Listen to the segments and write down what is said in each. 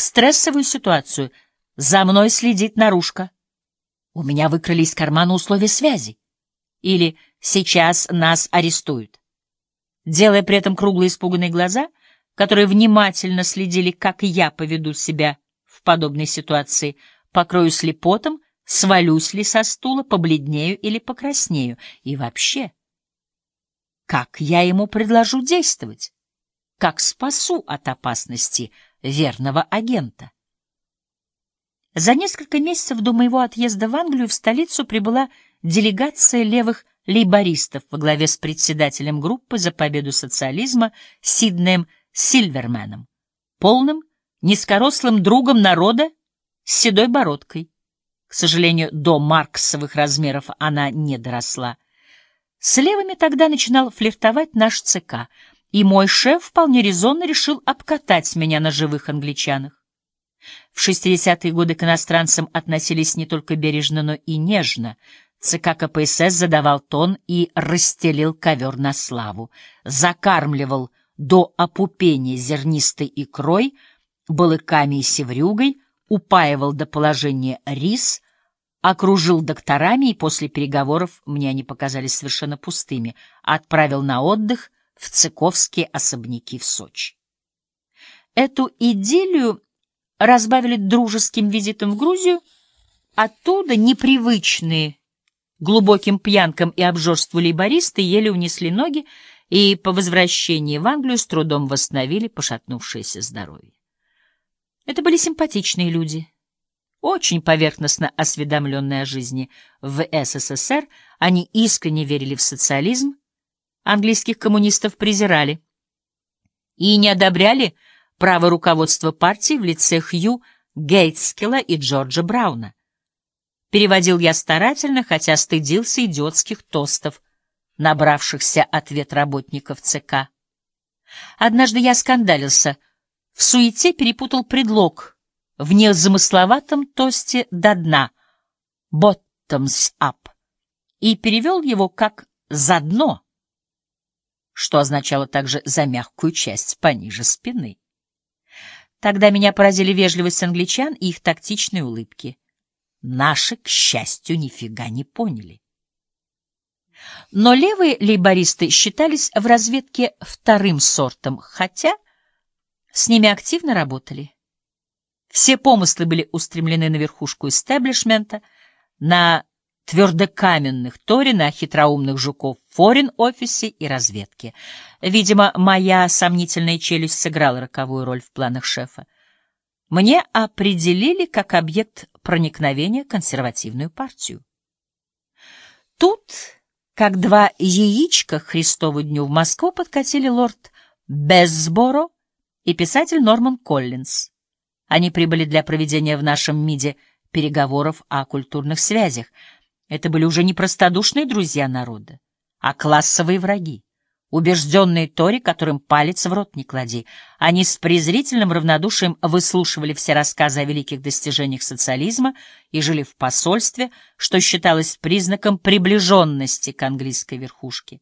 стрессовую ситуацию. За мной следит наружка. У меня выкрали из кармана условия связи. Или сейчас нас арестуют. Делая при этом круглые испуганные глаза, которые внимательно следили, как я поведу себя в подобной ситуации, покроюсь ли потом, свалюсь ли со стула, побледнею или покраснею. И вообще, как я ему предложу действовать? Как спасу от опасности верного агента? За несколько месяцев до моего отъезда в Англию в столицу прибыла делегация левых лейбористов во главе с председателем группы за победу социализма Сиднеем Сильверменом, полным, низкорослым другом народа с седой бородкой. К сожалению, до марксовых размеров она не доросла. С левыми тогда начинал флиртовать наш ЦК, и мой шеф вполне резонно решил обкатать меня на живых англичанах. В 60-е годы к иностранцам относились не только бережно, но и нежно. ЦК КПСС задавал тон и расстелил ковер на славу, закармливал до опупения зернистой икрой, балыками и севрюгой, упаивал до положения рис, окружил докторами и после переговоров, мне они показались совершенно пустыми, отправил на отдых в цыковские особняки в Сочи. Эту идиллию разбавили дружеским визитом в Грузию, оттуда непривычные глубоким пьянкам и обжорству лейбористы еле унесли ноги и по возвращении в Англию с трудом восстановили пошатнувшееся здоровье. Это были симпатичные люди, очень поверхностно осведомленные о жизни в СССР, они искренне верили в социализм, английских коммунистов презирали и не одобряли право руководства партии в лице Хью Гейтскилла и Джорджа Брауна. Переводил я старательно, хотя стыдился идиотских тостов, набравшихся ответ работников ЦК. Однажды я скандалился, в суете перепутал предлог в незамысловатом тосте до дна «bottoms up» и перевел его как «за дно», что означало также «за мягкую часть пониже спины». Тогда меня поразили вежливость англичан и их тактичные улыбки. Наши, к счастью, нифига не поняли. Но левые лейбористы считались в разведке вторым сортом, хотя с ними активно работали. Все помыслы были устремлены на верхушку истеблишмента, на твердокаменных Тори, на хитроумных жуков в форин-офисе и разведке. Видимо, моя сомнительная челюсть сыграла роковую роль в планах шефа. Мне определили как объект проникновения консервативную партию. Тут, как два яичка к Христову дню, в Москву подкатили лорд Безсборо и писатель Норман Коллинз. Они прибыли для проведения в нашем МИДе переговоров о культурных связях — это были уже не простодушные друзья народа, а классовые враги, убежденные Тори, которым палец в рот не клади. Они с презрительным равнодушием выслушивали все рассказы о великих достижениях социализма и жили в посольстве, что считалось признаком приближенности к английской верхушке.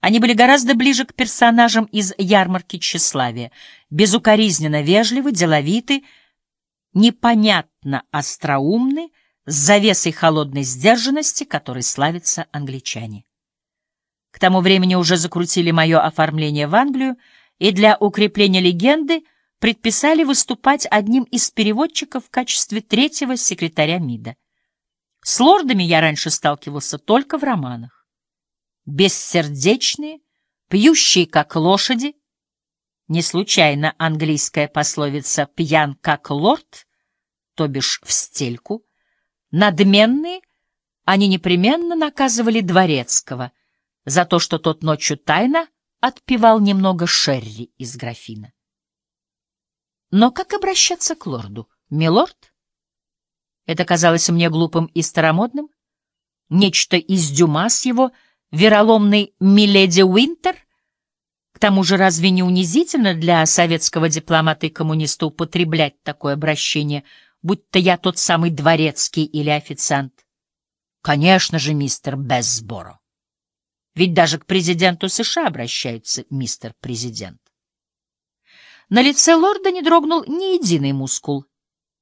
Они были гораздо ближе к персонажам из ярмарки тщеславия, безукоризненно вежливы, деловиты, непонятно остроумны, с завесой холодной сдержанности, которой славятся англичане. К тому времени уже закрутили мое оформление в Англию и для укрепления легенды предписали выступать одним из переводчиков в качестве третьего секретаря МИДа. С лордами я раньше сталкивался только в романах. Бессердечные, пьющие как лошади. Не случайно английская пословица «пьян как лорд», то бишь в стельку — Надменные, они непременно наказывали Дворецкого за то, что тот ночью тайно отпивал немного шерри из графина. Но как обращаться к лорду? Милорд? Это казалось мне глупым и старомодным. Нечто из Дюма с его вероломной Миледи Уинтер? К тому же разве не унизительно для советского дипломата и коммуниста употреблять такое обращение — будто я тот самый дворецкий или официант. Конечно же, мистер Безсборо. Ведь даже к президенту США обращаются мистер президент. На лице лорда не дрогнул ни единый мускул.